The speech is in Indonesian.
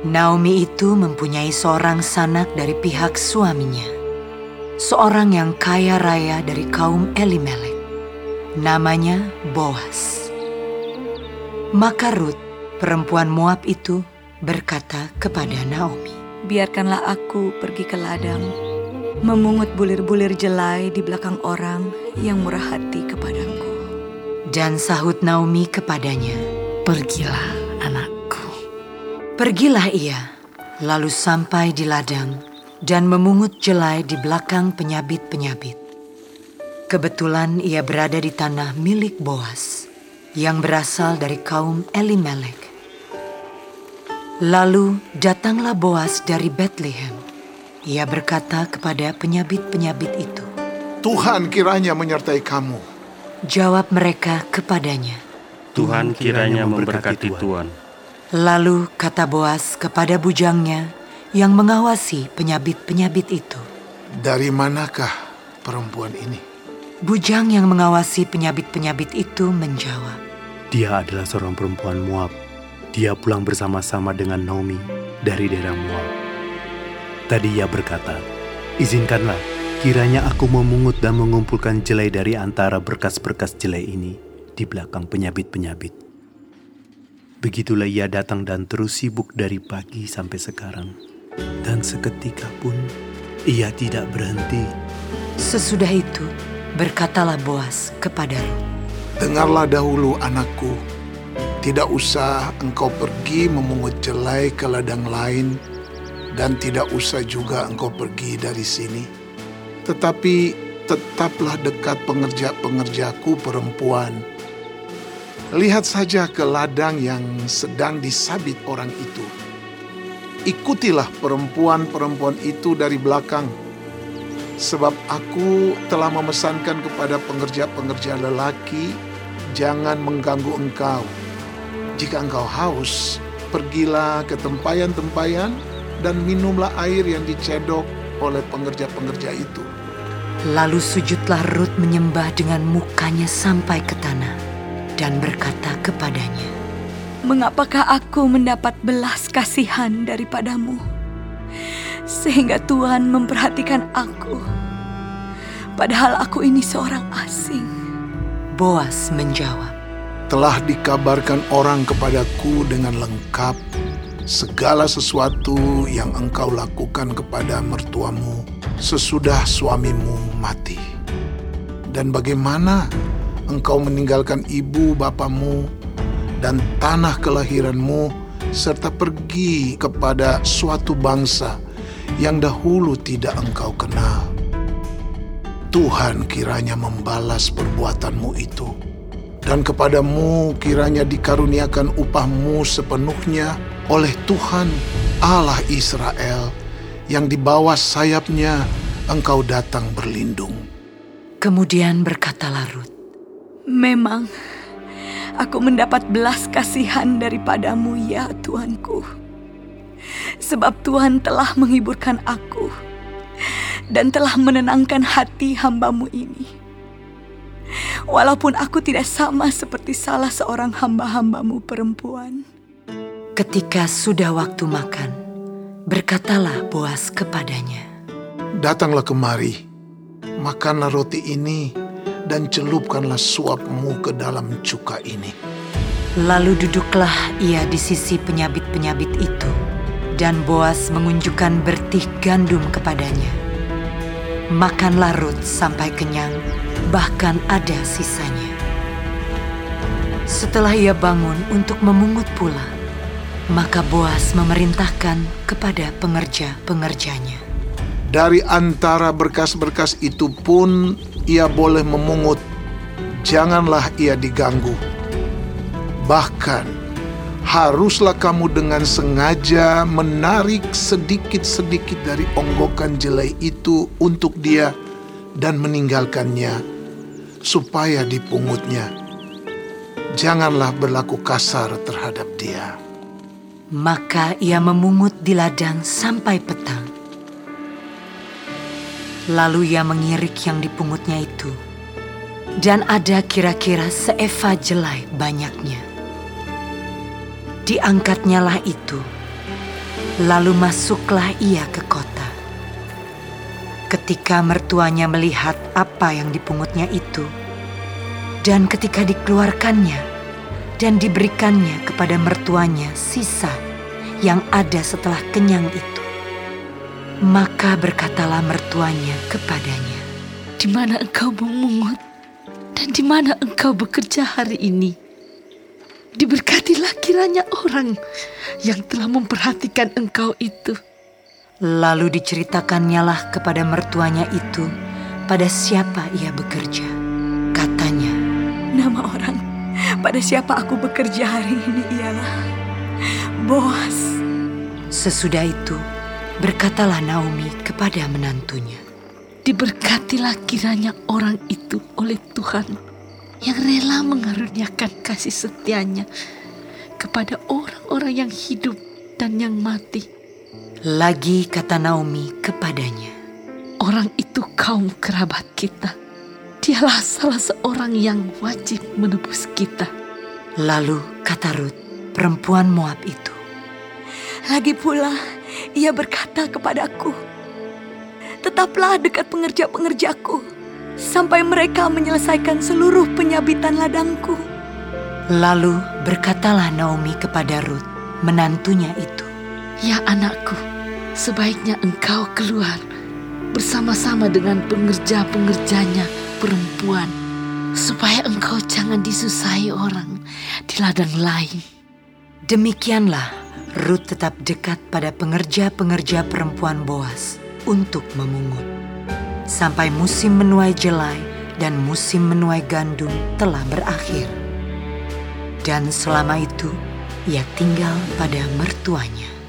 Naomi itu mempunyai seorang sanak dari pihak suaminya, seorang yang kaya raya dari kaum Elimelek. Namanya Boas. Maka Ruth, perempuan Moab itu, berkata kepada Naomi, Biarkanlah aku pergi ke ladang, memungut bulir-bulir jelai di belakang orang yang murah hati kepadaku. Dan sahut Naomi kepadanya, Pergilah. Pergilah ia, lalu sampai di ladang dan memungut jelai di belakang penyabit-penyabit. Kebetulan ia berada di tanah milik Boas, yang berasal dari kaum Elimelek. Lalu datanglah Boas dari Bethlehem. Ia berkata kepada penyabit-penyabit itu, Tuhan kiranya menyertai kamu. Jawab mereka kepadanya. Tuhan kiranya memberkati Tuhan. Lalu kata Boas kepada bujangnya yang mengawasi penyabit-penyabit itu. Dari manakah perempuan ini? Bujang yang mengawasi penyabit-penyabit itu menjawab. Dia adalah seorang perempuan Moab. Dia pulang bersama-sama dengan Naomi dari daerah Moab. Tadi ia berkata, Izinkanlah kiranya aku memungut dan mengumpulkan jelai dari antara berkas-berkas jelai ini di belakang penyabit-penyabit. Begitulah ia datang dan terus sibuk dari pagi sampai sekarang. Dan seketika pun ia tidak berhenti. Sesudah itu berkatalah Boas kepada Ruth. Dengarlah dahulu anakku, tidak usah engkau pergi memungut jelai ke ladang lain dan tidak usah juga engkau pergi dari sini. Tetapi tetaplah dekat pengerja-pengerjaku perempuan. Lihat saja ke ladang yang sedang disabit orang itu. Ikutilah perempuan-perempuan itu dari belakang. Sebab aku telah memesankan kepada pengerja-pengerja lelaki, jangan mengganggu engkau. Jika engkau haus, pergilah ke tempayan-tempayan dan minumlah air yang dicedok oleh pengerja-pengerja itu. Lalu sujudlah Ruth menyembah dengan mukanya sampai ke tanah dan berkata kepadanya, Mengapakah aku mendapat belas kasihan daripadamu? Sehingga Tuhan memperhatikan aku. Padahal aku ini seorang asing. Boas menjawab, Telah dikabarkan orang kepadaku dengan lengkap segala sesuatu yang engkau lakukan kepada mertuamu sesudah suamimu mati. Dan bagaimana engkau meninggalkan ibu bapamu dan tanah kelahiranmu serta pergi kepada suatu bangsa yang dahulu tidak engkau kenal. Tuhan kiranya membalas perbuatanmu itu, dan kepadamu kiranya dikaruniakan upahmu sepenuhnya oleh Tuhan Allah Israel, yang di bawah sayapnya engkau datang berlindung. Kemudian berkatalah Ruth, Memang aku mendapat belas kasihan daripadamu ya Tuanku. Sebab Tuhan telah menghiburkan aku dan telah menenangkan hati hambamu ini. Walaupun aku tidak sama seperti salah seorang hamba-hambamu perempuan. Ketika sudah waktu makan, berkatalah Boas kepadanya, Datanglah kemari, makanlah roti ini, dan celupkanlah suapmu ke dalam cuka ini. Lalu duduklah ia di sisi penyabit-penyabit itu, dan Boas mengunjukkan bertih gandum kepadanya. Makanlah Ruth sampai kenyang, bahkan ada sisanya. Setelah ia bangun untuk memungut pula, maka Boas memerintahkan kepada pengerja-pengerjanya. Dari antara berkas-berkas itu pun ia boleh memungut, janganlah ia diganggu. Bahkan, haruslah kamu dengan sengaja menarik sedikit-sedikit dari onggokan jelai itu untuk dia dan meninggalkannya, supaya dipungutnya. Janganlah berlaku kasar terhadap dia. Maka ia memungut di ladang sampai petang. Lalu ia mengirik yang dipungutnya itu, dan ada kira-kira seeva jelai banyaknya. Diangkatnyalah itu, Lalu masuklah ia ke kota. Ketika mertuanya melihat apa yang dipungutnya itu, dan ketika dikeluarkannya dan diberikannya kepada mertuanya sisa yang ada setelah kenyang itu, maka berkatalah mertuanya kepadanya, Di mana engkau memungut dan di mana engkau bekerja hari ini? Diberkatilah kiranya orang yang telah memperhatikan engkau itu. Lalu diceritakannya lah kepada mertuanya itu pada siapa ia bekerja. Katanya, Nama orang pada siapa aku bekerja hari ini ialah Boas. sesudah itu berkatalah Naomi kepada menantunya. Diberkatilah kiranya orang itu oleh Tuhan yang rela mengaruniakan kasih setianya kepada orang-orang yang hidup dan yang mati. Lagi kata Naomi kepadanya, Orang itu kaum kerabat kita. Dialah salah seorang yang wajib menebus kita. Lalu kata Rut, perempuan Moab itu, Lagi pula ia berkata kepadaku, Tetaplah dekat pengerja-pengerjaku sampai mereka menyelesaikan seluruh penyabitan ladangku. Lalu berkatalah Naomi kepada Rut, menantunya itu, Ya anakku, sebaiknya engkau keluar bersama-sama dengan pengerja-pengerjanya perempuan, supaya engkau jangan disusahi orang di ladang lain. Demikianlah Rut tetap dekat pada pengerja-pengerja perempuan Boas untuk memungut. Sampai musim menuai jelai dan musim menuai gandum telah berakhir. Dan selama itu ia tinggal pada mertuanya.